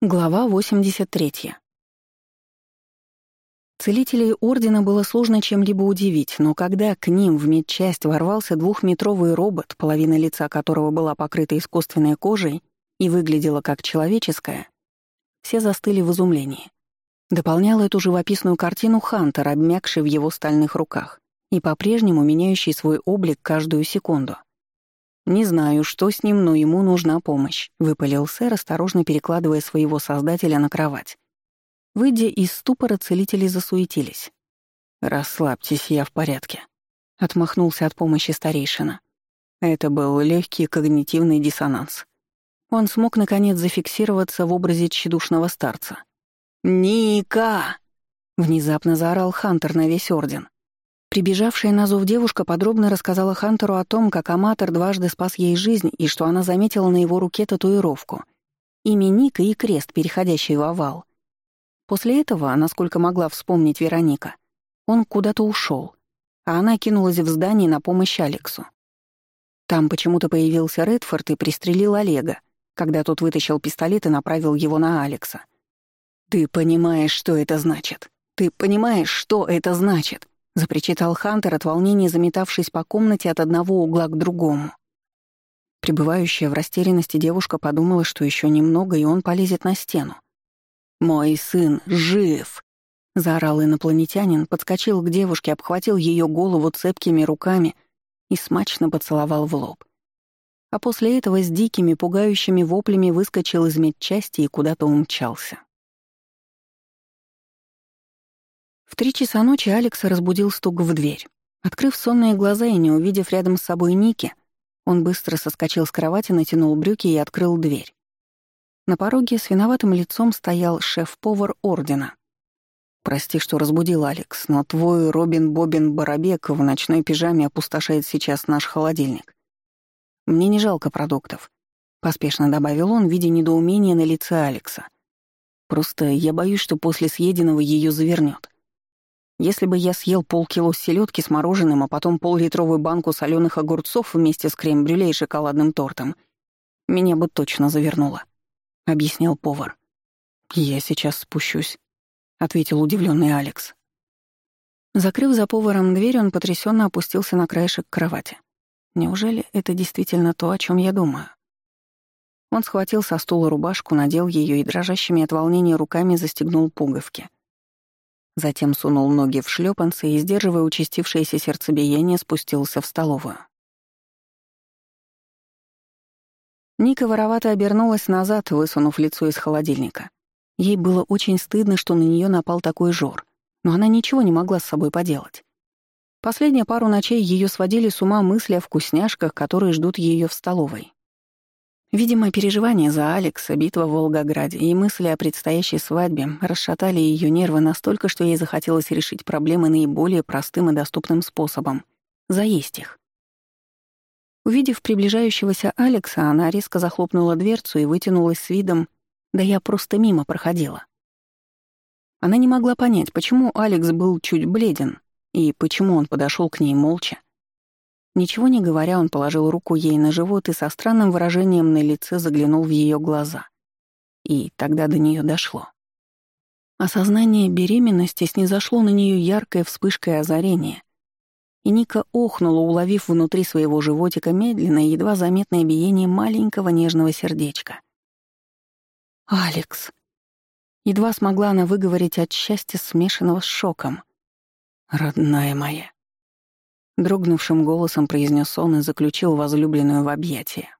Глава 83. Целителей Ордена было сложно чем-либо удивить, но когда к ним в медчасть ворвался двухметровый робот, половина лица которого была покрыта искусственной кожей и выглядела как человеческая, все застыли в изумлении. Дополнял эту живописную картину Хантер, обмякший в его стальных руках и по-прежнему меняющий свой облик каждую секунду — «Не знаю, что с ним, но ему нужна помощь», — выпалил сэр, осторожно перекладывая своего создателя на кровать. Выйдя из ступора, целители засуетились. «Расслабьтесь, я в порядке», — отмахнулся от помощи старейшина. Это был легкий когнитивный диссонанс. Он смог, наконец, зафиксироваться в образе тщедушного старца. «Ника!» — внезапно заорал Хантер на весь Орден. Прибежавшая на зов девушка подробно рассказала Хантеру о том, как Аматор дважды спас ей жизнь и что она заметила на его руке татуировку. Имя Ника и крест, переходящий в овал. После этого, насколько могла вспомнить Вероника, он куда-то ушел, а она кинулась в здание на помощь Алексу. Там почему-то появился Редфорд и пристрелил Олега, когда тот вытащил пистолет и направил его на Алекса. «Ты понимаешь, что это значит? Ты понимаешь, что это значит?» запричитал Хантер от волнения, заметавшись по комнате от одного угла к другому. Пребывающая в растерянности девушка подумала, что еще немного, и он полезет на стену. «Мой сын жив!» — заорал инопланетянин, подскочил к девушке, обхватил ее голову цепкими руками и смачно поцеловал в лоб. А после этого с дикими, пугающими воплями выскочил из медчасти и куда-то умчался. В три часа ночи Алекса разбудил стук в дверь. Открыв сонные глаза и не увидев рядом с собой Ники, он быстро соскочил с кровати, натянул брюки и открыл дверь. На пороге с виноватым лицом стоял шеф-повар Ордена. «Прости, что разбудил Алекс, но твой Робин Бобин Барабек в ночной пижаме опустошает сейчас наш холодильник. Мне не жалко продуктов», — поспешно добавил он, видя недоумение на лице Алекса. «Просто я боюсь, что после съеденного ее завернет. Если бы я съел полкило селедки с мороженым, а потом поллитровую банку соленых огурцов вместе с крем-брюле и шоколадным тортом, меня бы точно завернуло», — объяснил повар. «Я сейчас спущусь», — ответил удивленный Алекс. Закрыв за поваром дверь, он потрясенно опустился на краешек кровати. «Неужели это действительно то, о чем я думаю?» Он схватил со стула рубашку, надел ее и дрожащими от волнения руками застегнул пуговки — Затем сунул ноги в шлепанцы и, сдерживая участившееся сердцебиение, спустился в столовую. Ника воровато обернулась назад, высунув лицо из холодильника. Ей было очень стыдно, что на нее напал такой жор, но она ничего не могла с собой поделать. Последние пару ночей ее сводили с ума мысли о вкусняшках, которые ждут ее в столовой. Видимо, переживания за Алекса, битва в Волгограде и мысли о предстоящей свадьбе расшатали ее нервы настолько, что ей захотелось решить проблемы наиболее простым и доступным способом — заесть их. Увидев приближающегося Алекса, она резко захлопнула дверцу и вытянулась с видом «Да я просто мимо проходила». Она не могла понять, почему Алекс был чуть бледен и почему он подошел к ней молча. Ничего не говоря, он положил руку ей на живот и со странным выражением на лице заглянул в ее глаза. И тогда до нее дошло. Осознание беременности снизошло на нее яркой вспышкой озарения. И Ника охнула, уловив внутри своего животика медленное, едва заметное биение маленького нежного сердечка. «Алекс!» Едва смогла она выговорить от счастья, смешанного с шоком. «Родная моя!» Дрогнувшим голосом произнес он и заключил возлюбленную в объятия.